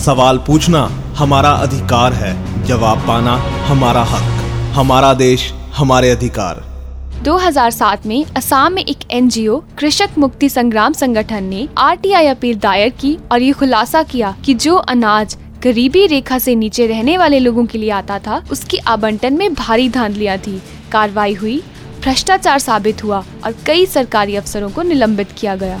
सवाल पूछना हमारा अधिकार है, जवाब पाना हमारा हक, हमारा देश हमारे अधिकार। 2007 में असम में एक एनजीओ, कृषक मुक्ति संग्राम संगठन ने आरटीआई अपील दायर की और ये खुलासा किया कि जो अनाज गरीबी रेखा से नीचे रहने वाले लोगों के लिए आता था, उसकी आवंटन में भारी धांधलियाँ थी। कार्रवाई हुई, भ्रष्टाचार साबित हुआ और कई सरकारी अफसरों को निलंबित किया गया।